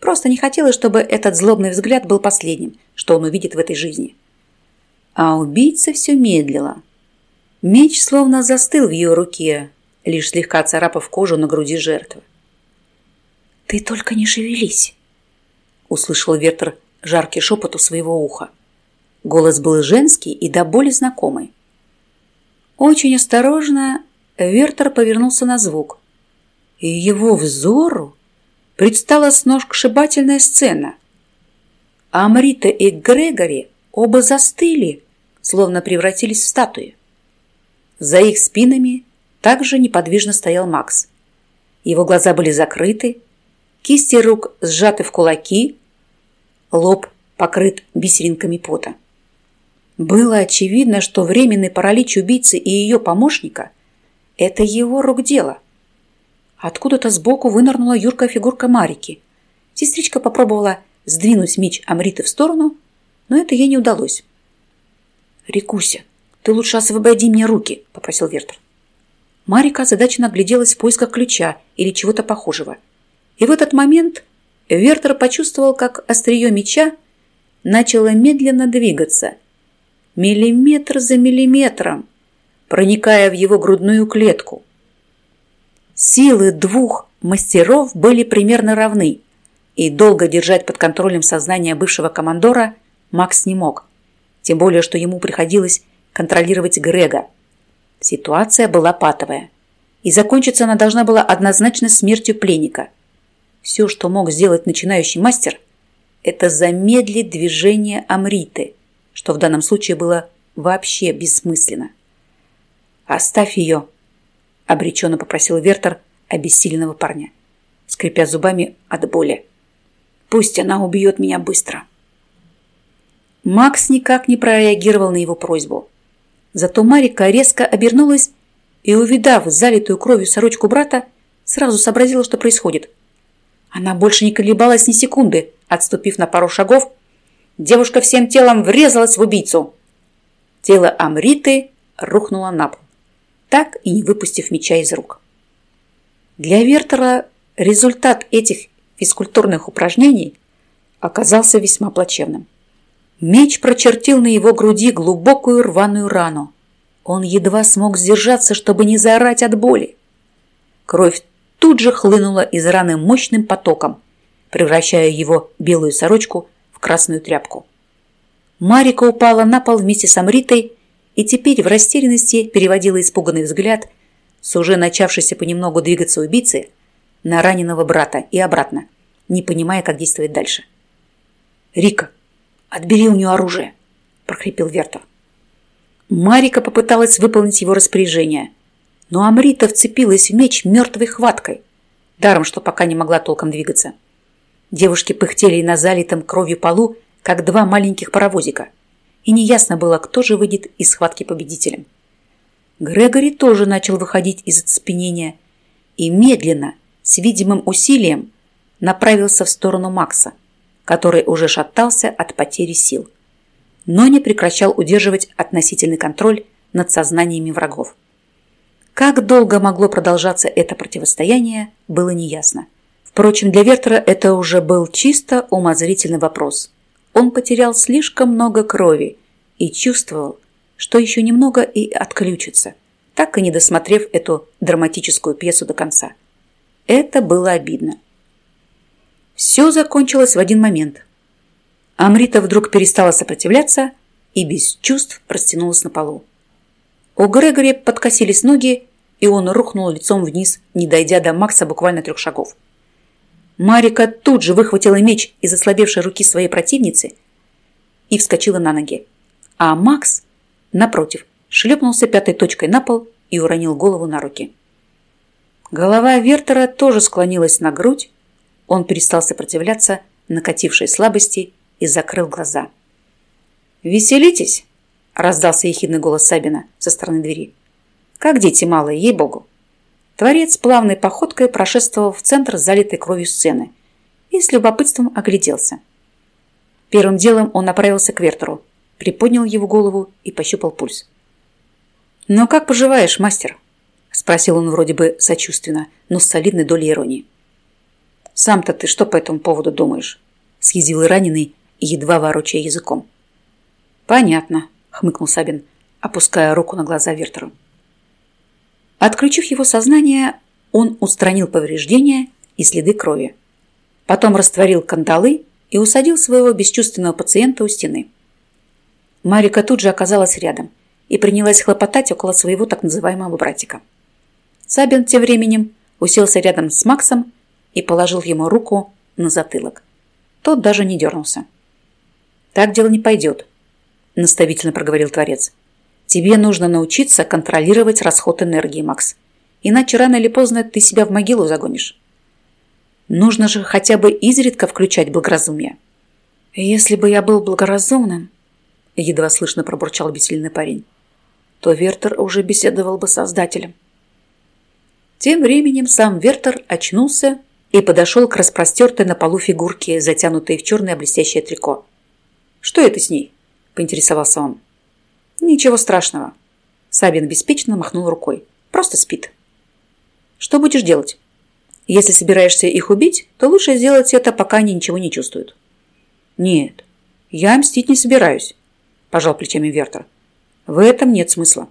Просто не хотелось, чтобы этот злобный взгляд был последним, что он увидит в этой жизни. А убийца все медлила. Меч словно застыл в ее руке, лишь слегка царапав кожу на груди жертвы. «Ты только не шевелись!» услышал Вертер жаркий шепот у своего уха. Голос был женский и до боли знакомый. Очень осторожно Вертер повернулся на звук, и его взору предстала сногсшибательная сцена. Амрита и Грегори оба застыли, словно превратились в статуи. За их спинами также неподвижно стоял Макс. Его глаза были закрыты, кисти рук сжаты в кулаки, лоб покрыт бисеринками пота. Было очевидно, что временный паралич убийцы и ее помощника – это его рук дело. Откуда-то сбоку вынырнула юркая фигурка Марики. Сестричка попробовала сдвинуть меч Амриты в сторону, но это ей не удалось. «Рикуся, ты лучше освободи мне руки», – попросил Вертер. Марика озадаченно огляделась в поисках ключа или чего-то похожего. И в этот момент Вертер почувствовал, как острие меча начало медленно двигаться – миллиметр за миллиметром, проникая в его грудную клетку. Силы двух мастеров были примерно равны, и долго держать под контролем сознание бывшего командора Макс не мог, тем более, что ему приходилось контролировать Грега. Ситуация была патовая, и закончиться она должна была однозначно смертью пленника. Все, что мог сделать начинающий мастер, это замедлить движение Амриты – что в данном случае было вообще бессмысленно. «Оставь ее!» – обреченно попросил Вертер обессиленного парня, скрипя зубами от боли. «Пусть она убьет меня быстро!» Макс никак не прореагировал на его просьбу. Зато Марика резко обернулась и, увидав залитую кровью сорочку брата, сразу сообразила, что происходит. Она больше не колебалась ни секунды, отступив на пару шагов Девушка всем телом врезалась в убийцу. Тело Амриты рухнуло на пол, так и не выпустив меча из рук. Для Вертера результат этих физкультурных упражнений оказался весьма плачевным. Меч прочертил на его груди глубокую рваную рану. Он едва смог сдержаться, чтобы не заорать от боли. Кровь тут же хлынула из раны мощным потоком, превращая его белую сорочку красную тряпку. Марика упала на пол вместе с Амритой и теперь в растерянности переводила испуганный взгляд с уже начавшейся понемногу двигаться убийцы на раненого брата и обратно, не понимая, как действовать дальше. «Рика, отбери у нее оружие!» – прохрипел Вертер. Марика попыталась выполнить его распоряжение, но Амрита вцепилась в меч мертвой хваткой, даром, что пока не могла толком двигаться. Девушки пыхтели на залитом кровью полу, как два маленьких паровозика, и неясно было, кто же выйдет из схватки победителем. Грегори тоже начал выходить из оцепенения и медленно, с видимым усилием, направился в сторону Макса, который уже шатался от потери сил, но не прекращал удерживать относительный контроль над сознаниями врагов. Как долго могло продолжаться это противостояние, было неясно. Впрочем, для Вертера это уже был чисто умозрительный вопрос. Он потерял слишком много крови и чувствовал, что еще немного и отключится, так и не досмотрев эту драматическую пьесу до конца. Это было обидно. Все закончилось в один момент. Амрита вдруг перестала сопротивляться и без чувств растянулась на полу. У Грегори подкосились ноги, и он рухнул лицом вниз, не дойдя до Макса буквально трех шагов. Марика тут же выхватила меч из ослабевшей руки своей противницы и вскочила на ноги. А Макс, напротив, шлепнулся пятой точкой на пол и уронил голову на руки. Голова Вертера тоже склонилась на грудь, он перестал сопротивляться накатившей слабости и закрыл глаза. «Веселитесь!» – раздался ехидный голос Сабина со стороны двери. «Как дети малые, ей-богу!» Творец плавной походкой прошествовал в центр залитой кровью сцены и с любопытством огляделся. Первым делом он направился к Вертеру, приподнял его голову и пощупал пульс. «Ну как поживаешь, мастер?» – спросил он вроде бы сочувственно, но с солидной долей иронии. «Сам-то ты что по этому поводу думаешь?» – съязвил раненый, едва ворочая языком. «Понятно», – хмыкнул Сабин, опуская руку на глаза Вертеру. Отключив его сознание, он устранил повреждения и следы крови. Потом растворил кандалы и усадил своего бесчувственного пациента у стены. Марика тут же оказалась рядом и принялась хлопотать около своего так называемого братика. Сабин тем временем уселся рядом с Максом и положил ему руку на затылок. Тот даже не дернулся. «Так дело не пойдет», – наставительно проговорил Творец. Тебе нужно научиться контролировать расход энергии, Макс. Иначе рано или поздно ты себя в могилу загонишь. Нужно же хотя бы изредка включать благоразумие. Если бы я был благоразумным, едва слышно пробурчал бессильный парень, то Вертер уже беседовал бы с Создателем. Тем временем сам Вертер очнулся и подошел к распростертой на полу фигурке, затянутой в черное блестящее трико. «Что это с ней?» – поинтересовался он. Ничего страшного. Сабин беспечно махнул рукой. Просто спит. Что будешь делать? Если собираешься их убить, то лучше сделать это, пока они ничего не чувствуют. Нет, я мстить не собираюсь, пожал плечами Вертер. В этом нет смысла.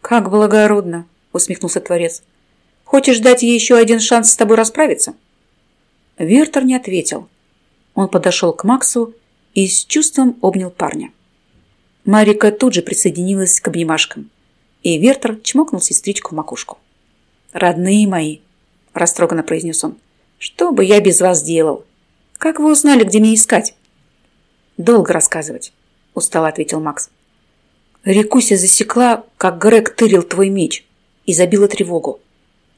Как благородно, усмехнулся Творец. Хочешь дать ей еще один шанс с тобой расправиться? Вертер не ответил. Он подошел к Максу и с чувством обнял парня. Марика тут же присоединилась к обнимашкам, и Вертер чмокнул сестричку в макушку. «Родные мои!» – растроганно произнес он. «Что бы я без вас делал? Как вы узнали, где меня искать?» «Долго рассказывать», – устало ответил Макс. Рекуся засекла, как Грег тырил твой меч и забила тревогу,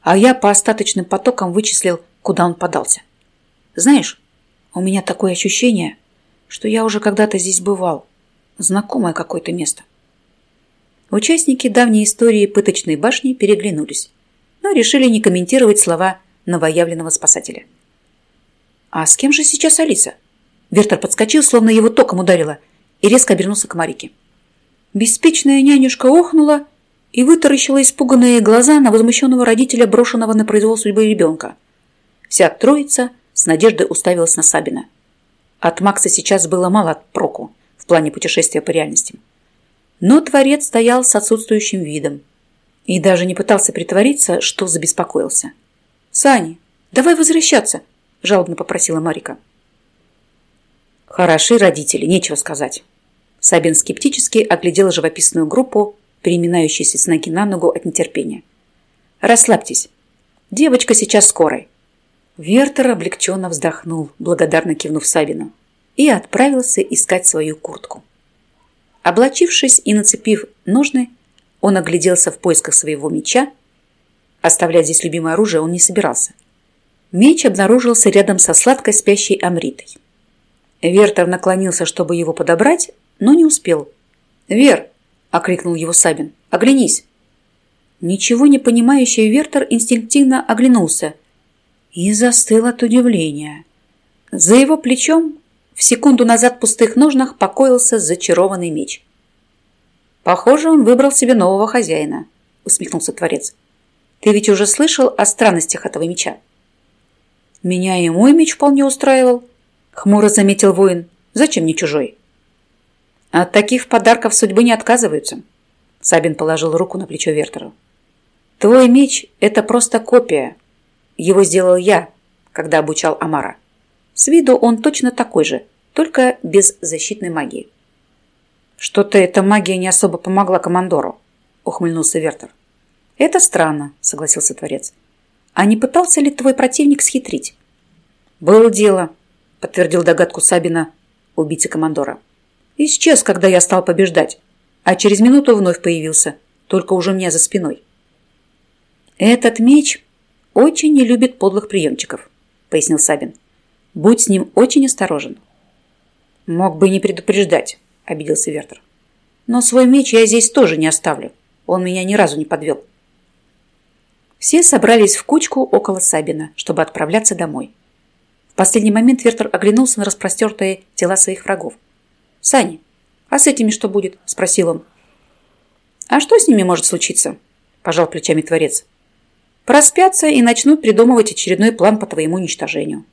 а я по остаточным потокам вычислил, куда он подался. Знаешь, у меня такое ощущение, что я уже когда-то здесь бывал, Знакомое какое-то место. Участники давней истории пыточной башни переглянулись, но решили не комментировать слова новоявленного спасателя. «А с кем же сейчас Алиса?» Вертер подскочил, словно его током ударило, и резко обернулся к Марике. Беспечная нянюшка охнула и вытаращила испуганные глаза на возмущенного родителя, брошенного на произвол судьбы ребенка. Вся троица с надеждой уставилась на Сабина. От Макса сейчас было мало проку в плане путешествия по реальности. Но Творец стоял с отсутствующим видом и даже не пытался притвориться, что забеспокоился. «Сани, давай возвращаться!» – жалобно попросила Марика. «Хороши родители, нечего сказать». Сабин скептически оглядел живописную группу, переминающуюся с ноги на ногу от нетерпения. «Расслабьтесь. Девочка сейчас скорой». Вертер облегченно вздохнул, благодарно кивнув Сабину и отправился искать свою куртку. Облачившись и нацепив ножны, Он огляделся в поисках своего меча. Оставлять здесь любимое оружие он не собирался. Меч обнаружился рядом со сладко спящей Амритой. Вертер наклонился, чтобы его подобрать, но не успел. «Вер!» – окрикнул его Сабин. «Оглянись!» Ничего не понимающий Вертер инстинктивно оглянулся и застыл от удивления. За его плечом в секунду назад в пустых ножнах покоился зачарованный меч. «Похоже, он выбрал себе нового хозяина», – усмехнулся Творец. «Ты ведь уже слышал о странностях этого меча?» «Меня и мой меч вполне устраивал», – хмуро заметил воин. «Зачем мне чужой?» «От таких подарков судьбы не отказываются», – Сабин положил руку на плечо Вертеру. «Твой меч – это просто копия. Его сделал я, когда обучал Амара. С виду он точно такой же, только без защитной магии. «Что-то эта магия не особо помогла командору», — ухмыльнулся Вертер. «Это странно», — согласился Творец. «А не пытался ли твой противник схитрить?» «Было дело», — подтвердил догадку Сабина, убийцы командора. «Исчез, когда я стал побеждать, а через минуту вновь появился, только уже меня за спиной». «Этот меч очень не любит подлых приемчиков», — пояснил Сабин. Будь с ним очень осторожен. Мог бы не предупреждать, обиделся Вертер. Но свой меч я здесь тоже не оставлю. Он меня ни разу не подвел. Все собрались в кучку около Сабина, чтобы отправляться домой. В последний момент Вертер оглянулся на распростертые тела своих врагов. «Сани, а с этими что будет?» – спросил он. «А что с ними может случиться?» – пожал плечами Творец. «Проспятся и начнут придумывать очередной план по твоему уничтожению».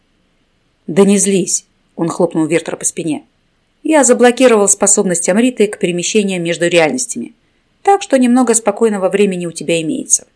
«Да не злись!» – он хлопнул Вертера по спине. «Я заблокировал способность Амриты к перемещению между реальностями, так что немного спокойного времени у тебя имеется».